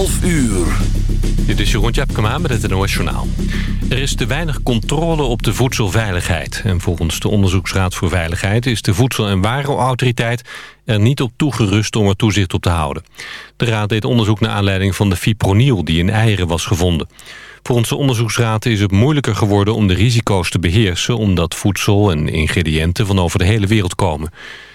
12 uur. Dit is Jeroen Tjepkema met het NOS. Er is te weinig controle op de voedselveiligheid. En volgens de Onderzoeksraad voor Veiligheid... is de Voedsel- en Warenautoriteit er niet op toegerust om er toezicht op te houden. De raad deed onderzoek naar aanleiding van de fipronil... die in eieren was gevonden. Volgens de onderzoeksraad is het moeilijker geworden om de risico's te beheersen... omdat voedsel en ingrediënten van over de hele wereld komen...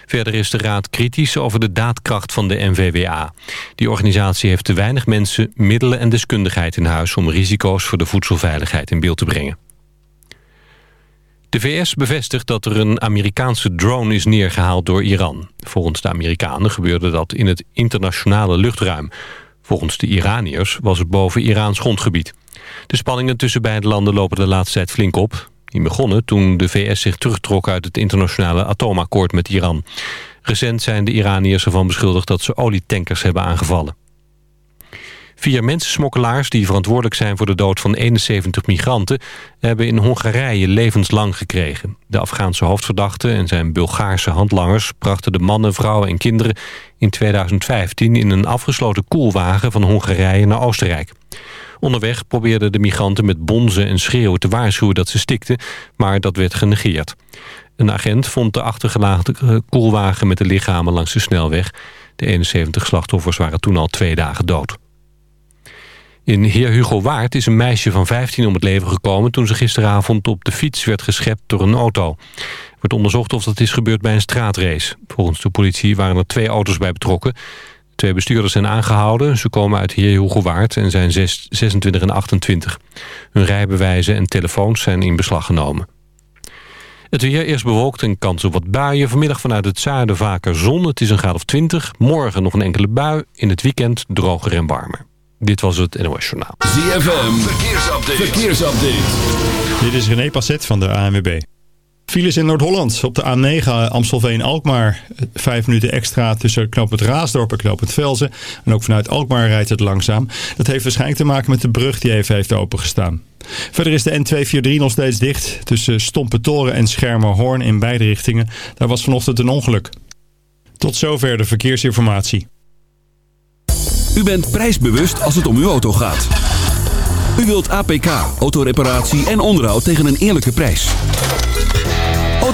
Verder is de Raad kritisch over de daadkracht van de NVWA. Die organisatie heeft te weinig mensen, middelen en deskundigheid in huis... om risico's voor de voedselveiligheid in beeld te brengen. De VS bevestigt dat er een Amerikaanse drone is neergehaald door Iran. Volgens de Amerikanen gebeurde dat in het internationale luchtruim. Volgens de Iraniërs was het boven Iraans grondgebied. De spanningen tussen beide landen lopen de laatste tijd flink op. Die begonnen toen de VS zich terugtrok uit het internationale atoomakkoord met Iran. Recent zijn de Iraniërs ervan beschuldigd dat ze olietankers hebben aangevallen. Vier mensensmokkelaars die verantwoordelijk zijn voor de dood van 71 migranten... hebben in Hongarije levenslang gekregen. De Afghaanse hoofdverdachte en zijn Bulgaarse handlangers... brachten de mannen, vrouwen en kinderen in 2015 in een afgesloten koelwagen van Hongarije naar Oostenrijk. Onderweg probeerden de migranten met bonzen en schreeuwen te waarschuwen dat ze stikten, maar dat werd genegeerd. Een agent vond de achtergelaten koelwagen met de lichamen langs de snelweg. De 71 slachtoffers waren toen al twee dagen dood. In Heer Hugo Waard is een meisje van 15 om het leven gekomen... toen ze gisteravond op de fiets werd geschept door een auto. Er wordt onderzocht of dat is gebeurd bij een straatrace. Volgens de politie waren er twee auto's bij betrokken. Twee bestuurders zijn aangehouden. Ze komen uit Heer Hugo Waard en zijn 26 en 28. Hun rijbewijzen en telefoons zijn in beslag genomen. Het weer eerst bewolkt en kans op wat buien. Vanmiddag vanuit het zuiden vaker zon. Het is een graad of 20. Morgen nog een enkele bui. In het weekend droger en warmer. Dit was het NOS Journaal. ZFM, verkeersupdate. verkeersupdate. Dit is René Passet van de ANWB. Files in Noord-Holland op de A9 Amstelveen-Alkmaar. Vijf minuten extra tussen knooppunt Raasdorp en knooppunt Velzen. En ook vanuit Alkmaar rijdt het langzaam. Dat heeft waarschijnlijk te maken met de brug die even heeft opengestaan. Verder is de N243 nog steeds dicht tussen Stompentoren en Schermerhorn in beide richtingen. Daar was vanochtend een ongeluk. Tot zover de verkeersinformatie. U bent prijsbewust als het om uw auto gaat. U wilt APK, autoreparatie en onderhoud tegen een eerlijke prijs.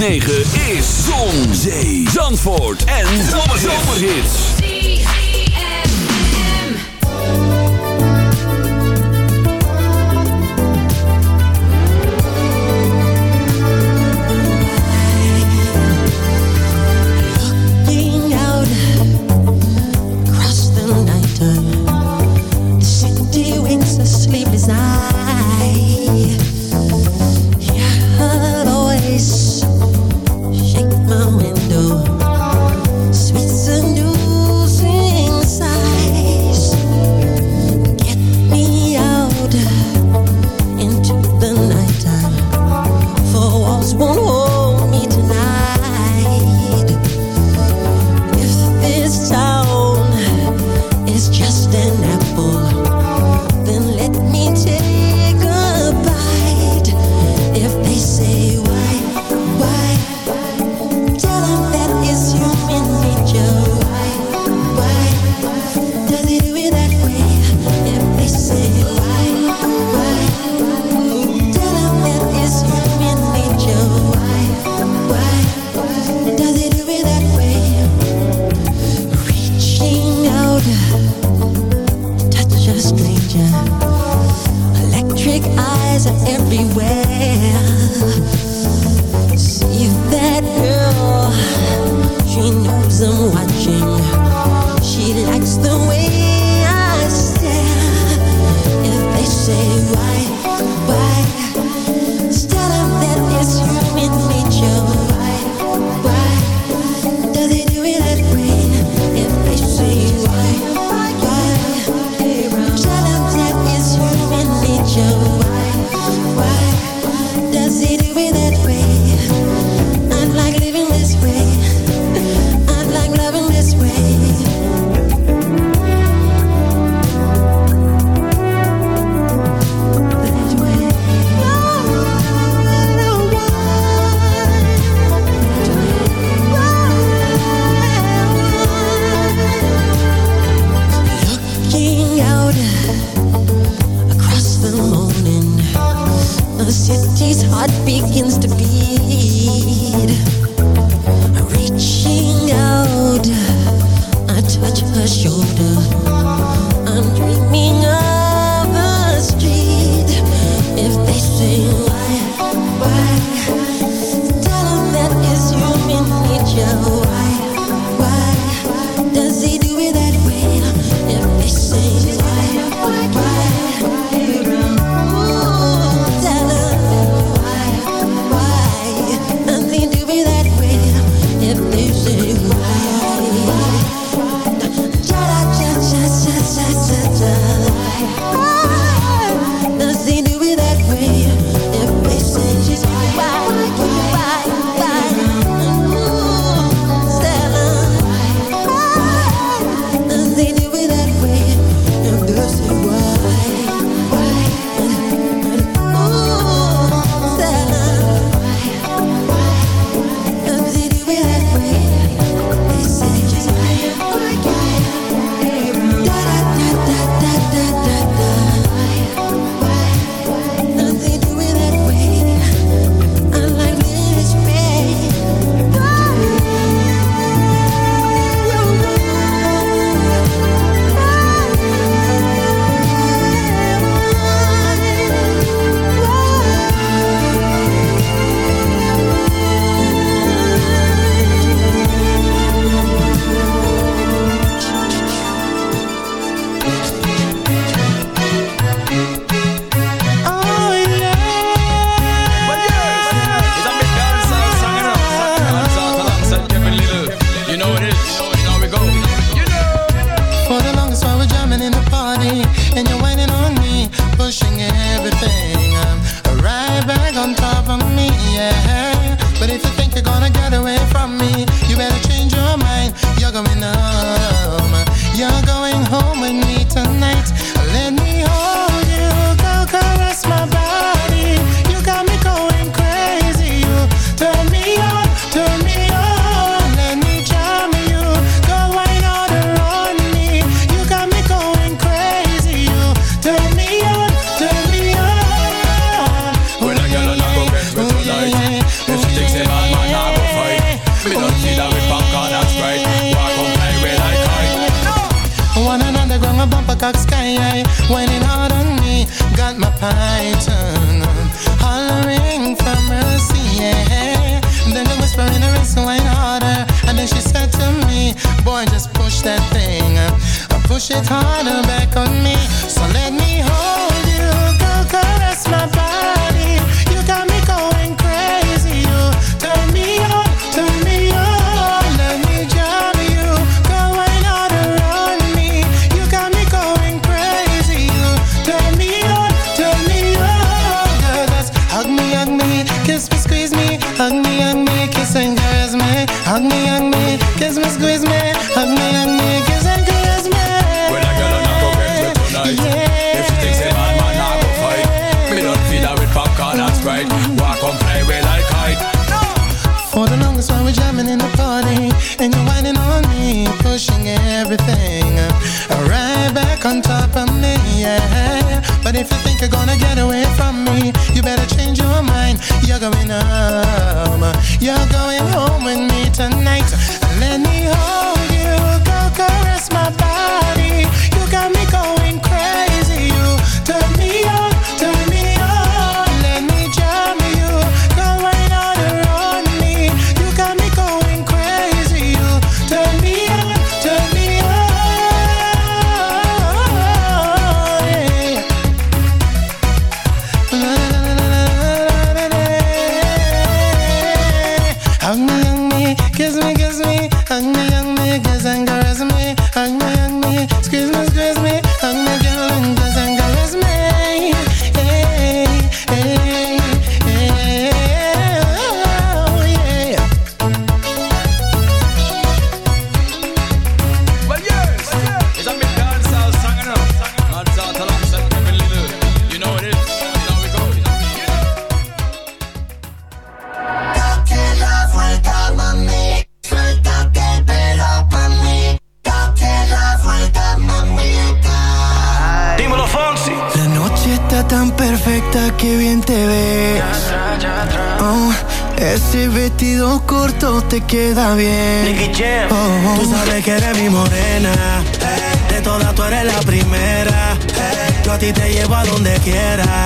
106.9 Python hollering for mercy, yeah. And then the whisper in her wrist went harder. And then she said to me, Boy, just push that thing. I push it harder back on me. So let me hold you, go correct. get out.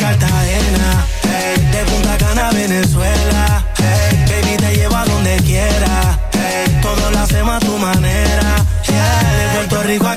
Cartagena, hey, de Punta Cana a Venezuela, baby te lleva donde quiera, hey, todo lo hacemos a tu manera, de Puerto Rico a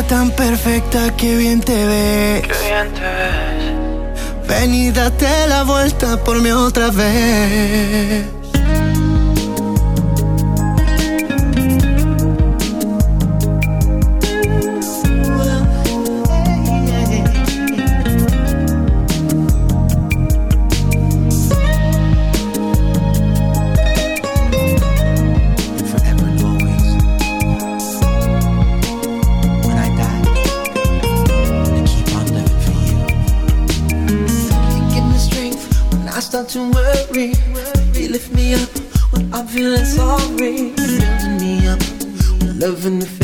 tan perfecta que bien te ves. Qué bien te ves. Ven y date la vuelta por mí otra vez. Even the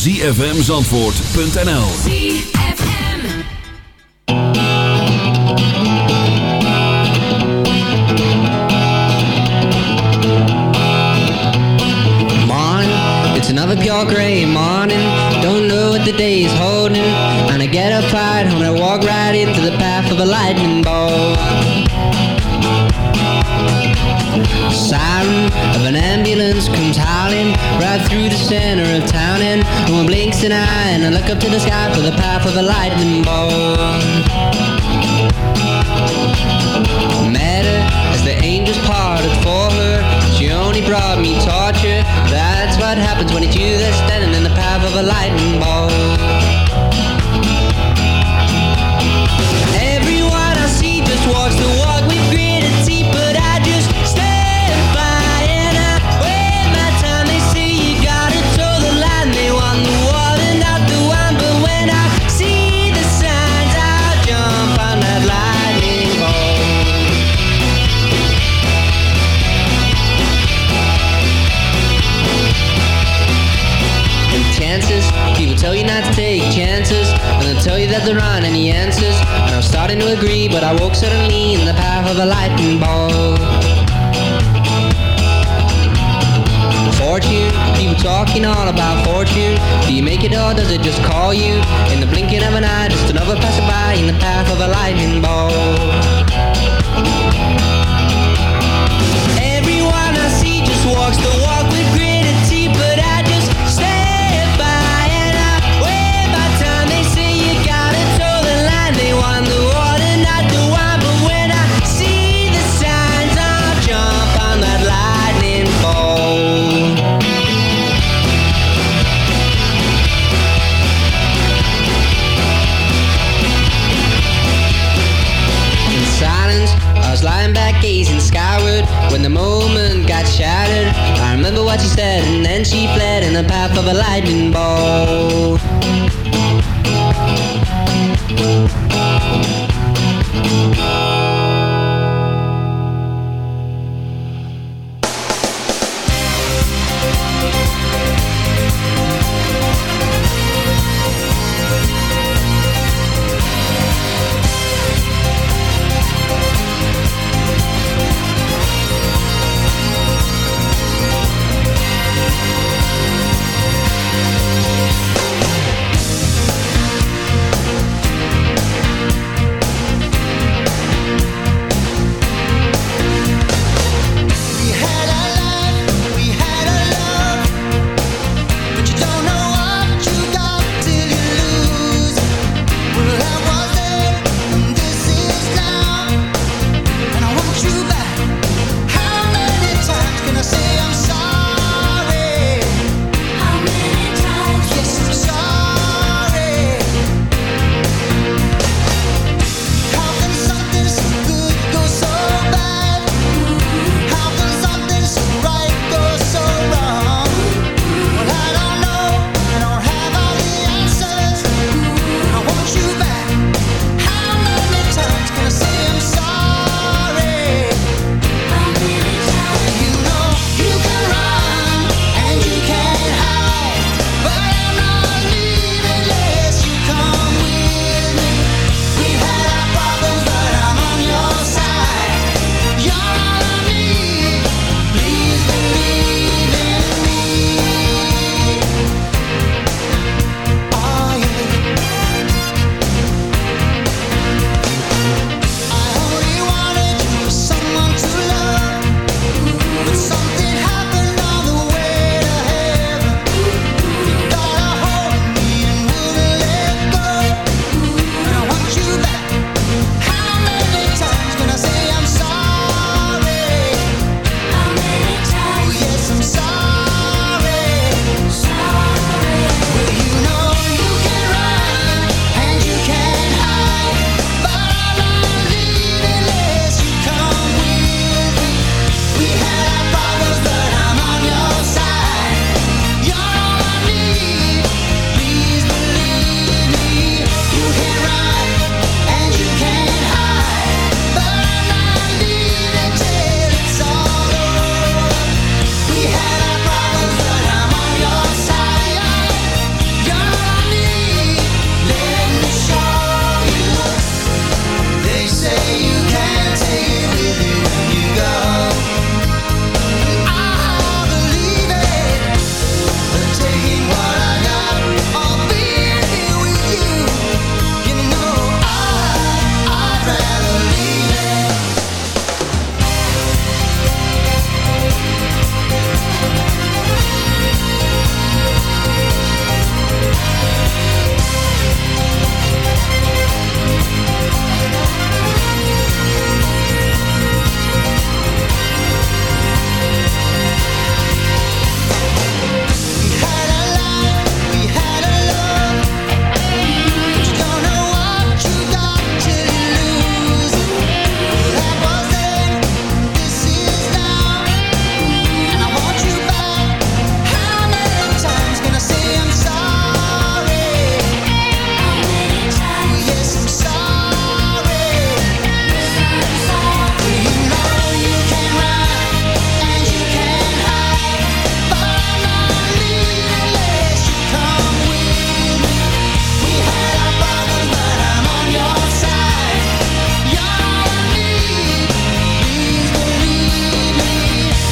www.zfmzandvoort.nl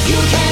You can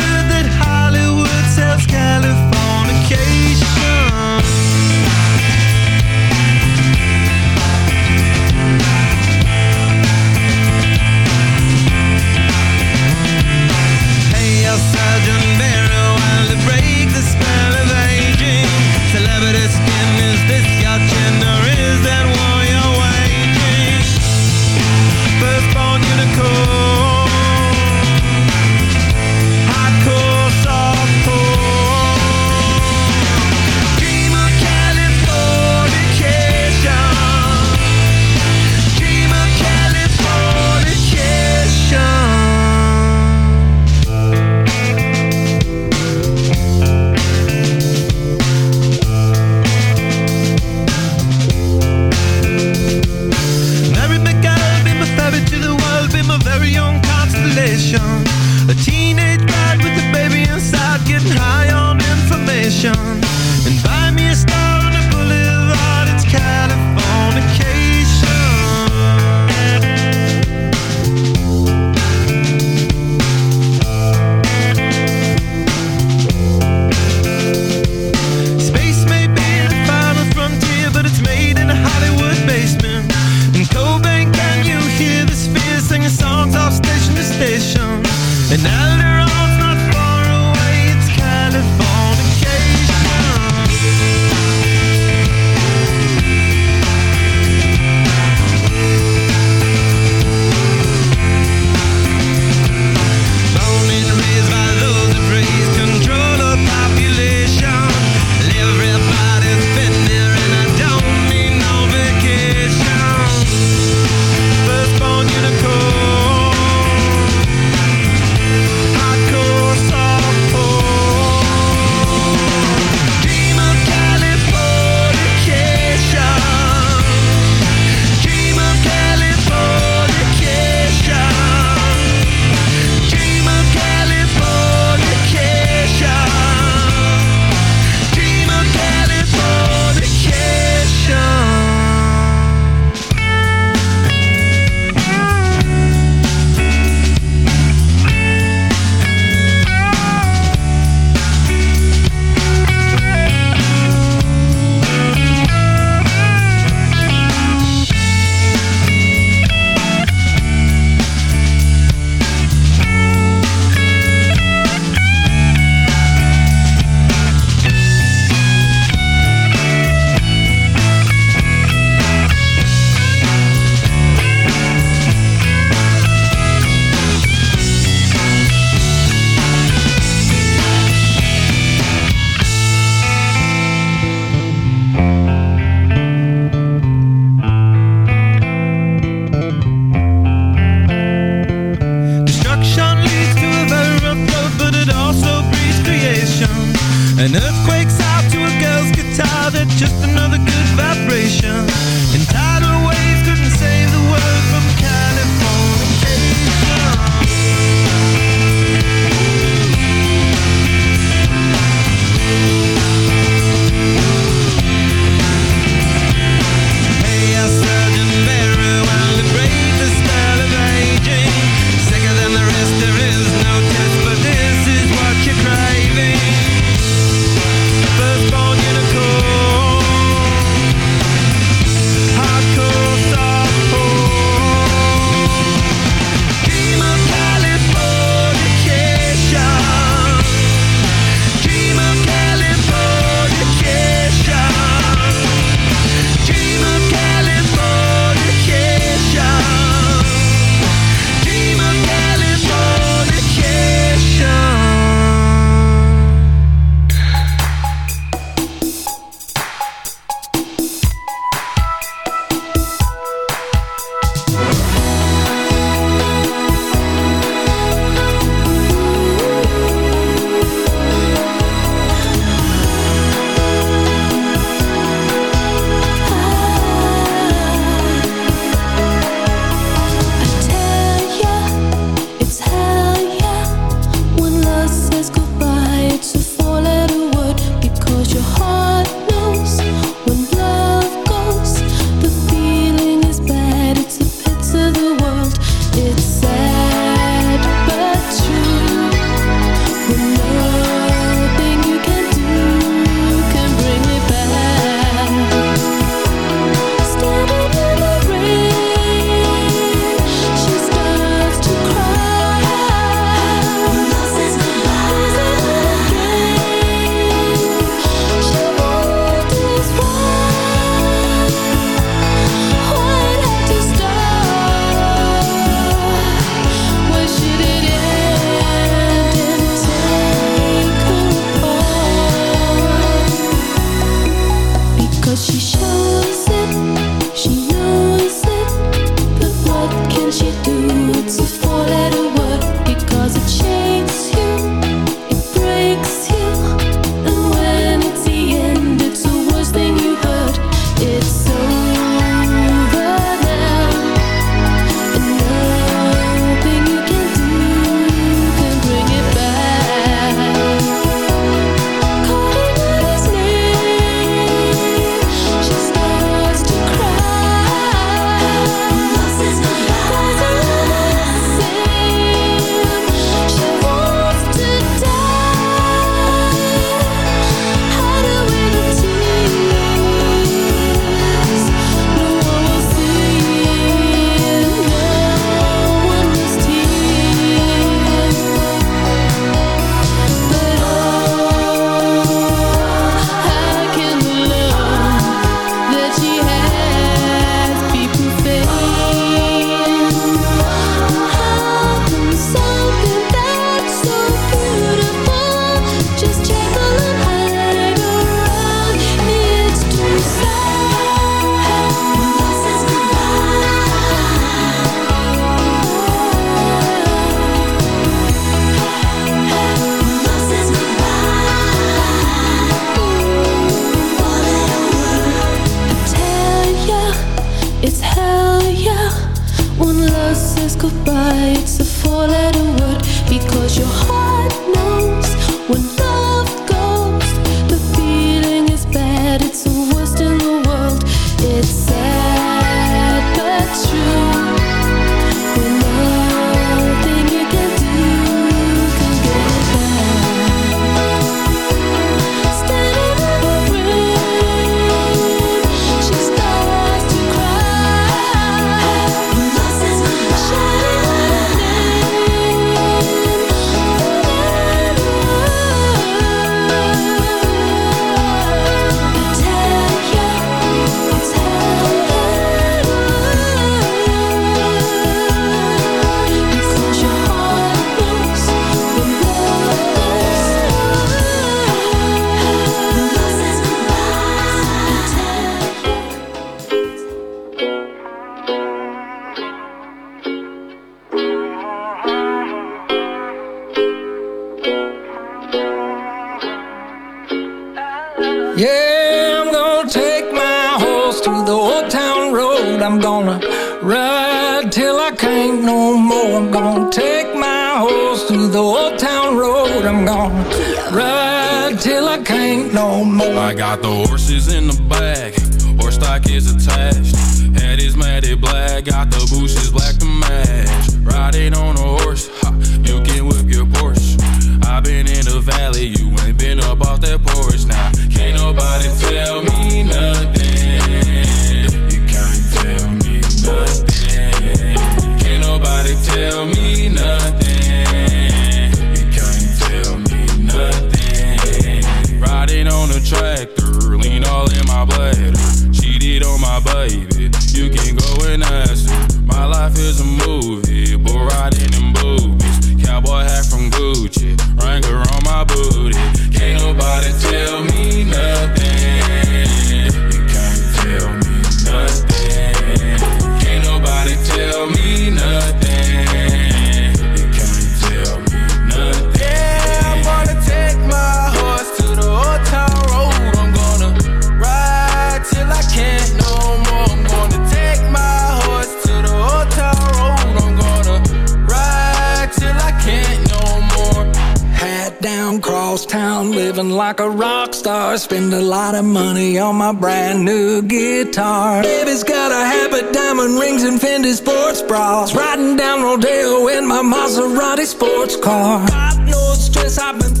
living like a rock star. Spend a lot of money on my brand new guitar. Baby's got a habit, diamond rings, and Fendi sports bras. Riding down Rodeo in my Maserati sports car. God stress I've been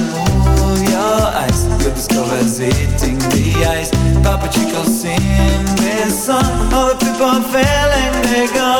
move your eyes. You'll discover hitting the ice. Papa Chico sing this song. All the people are failing, they're gone.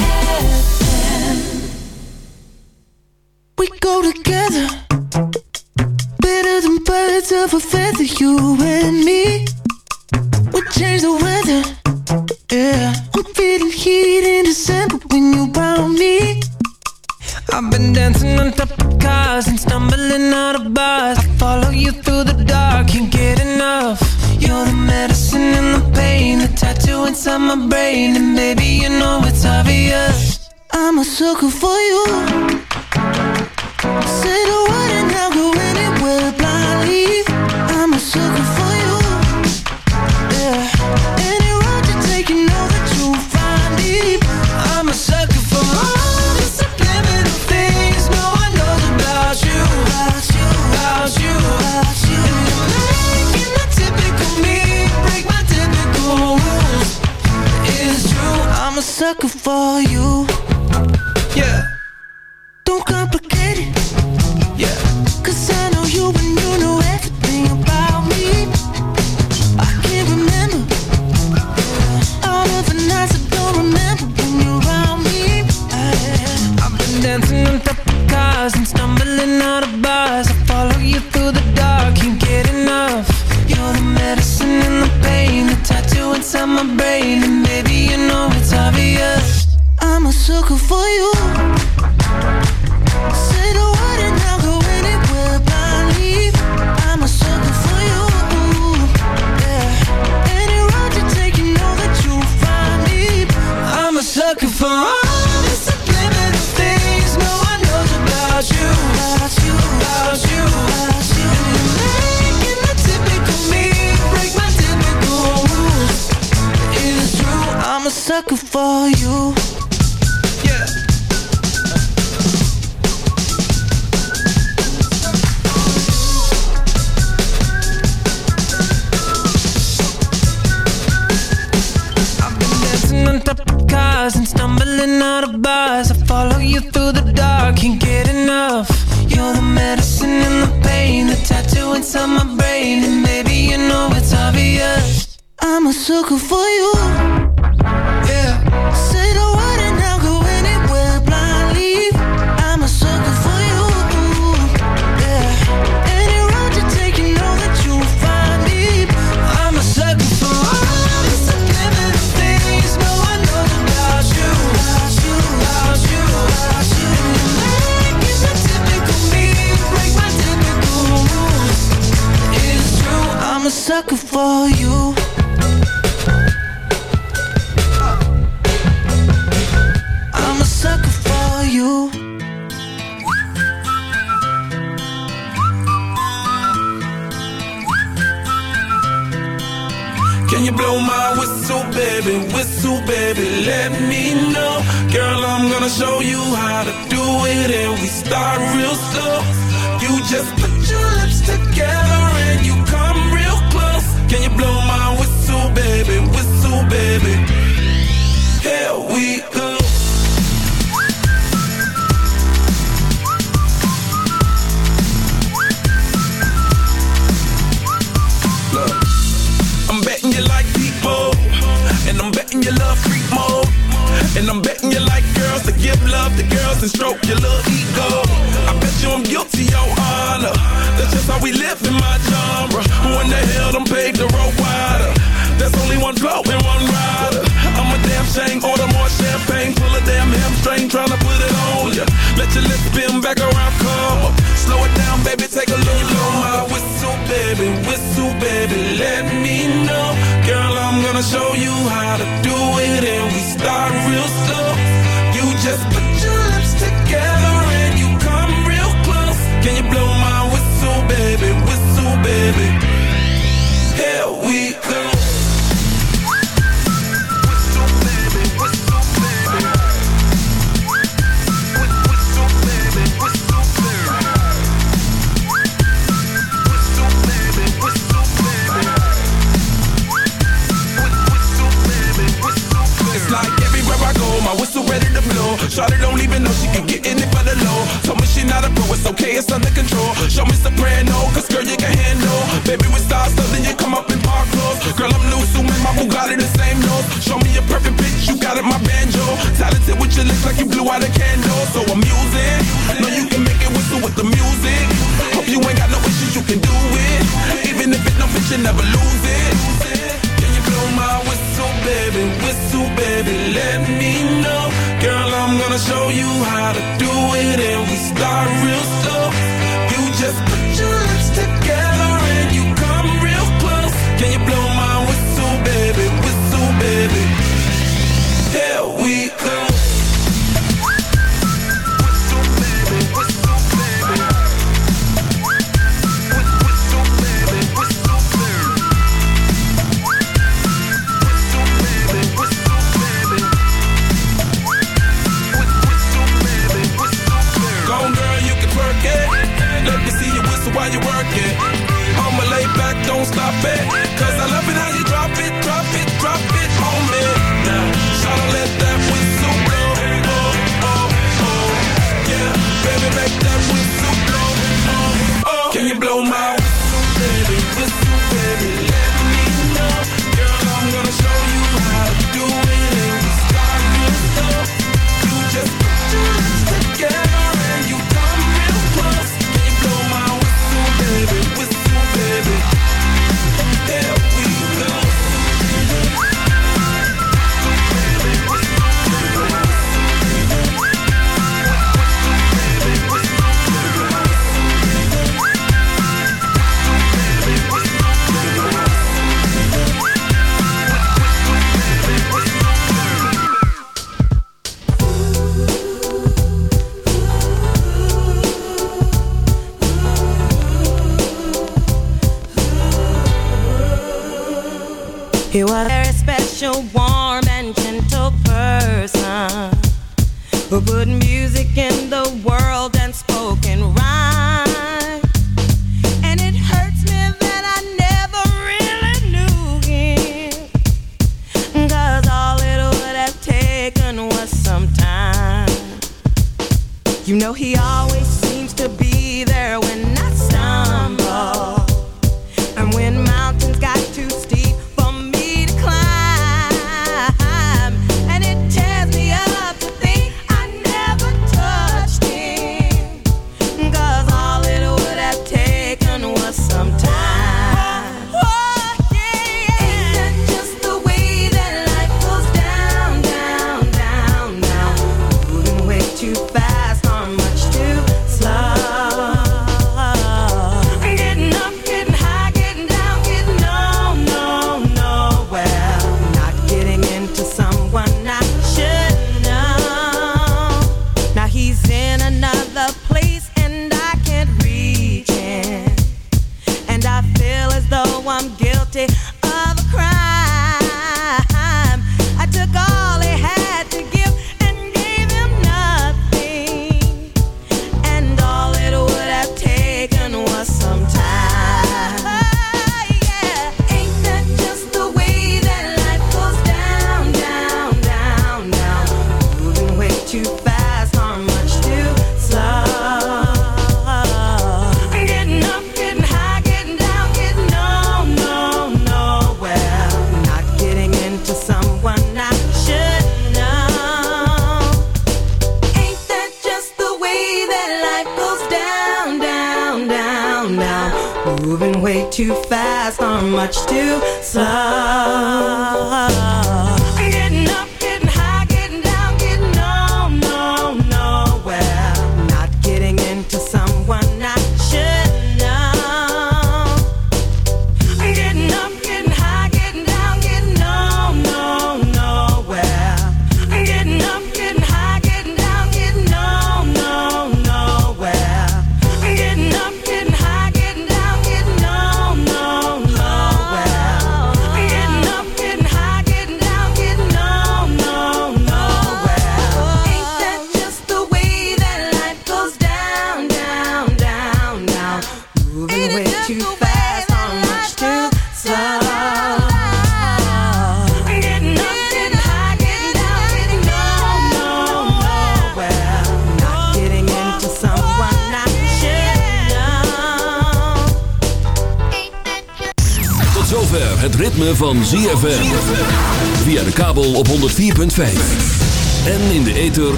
Sucker for sucker for